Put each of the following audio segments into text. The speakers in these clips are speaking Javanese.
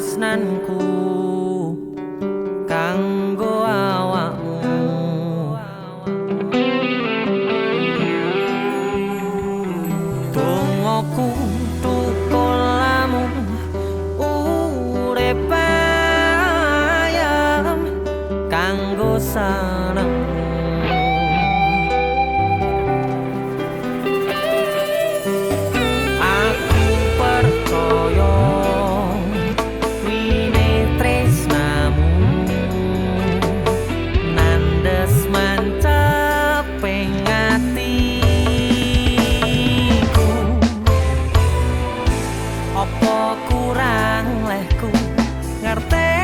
tresnanku kanggo awakmu dongoku Sana. kurang lehku ngerti.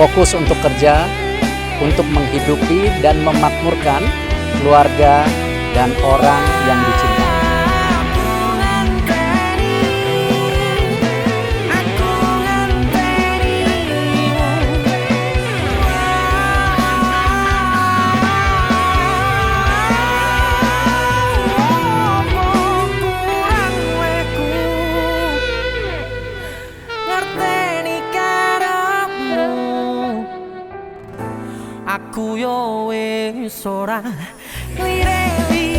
fokus untuk kerja, untuk menghidupi dan memakmurkan keluarga dan orang yang dicintai. sola. Mi revi.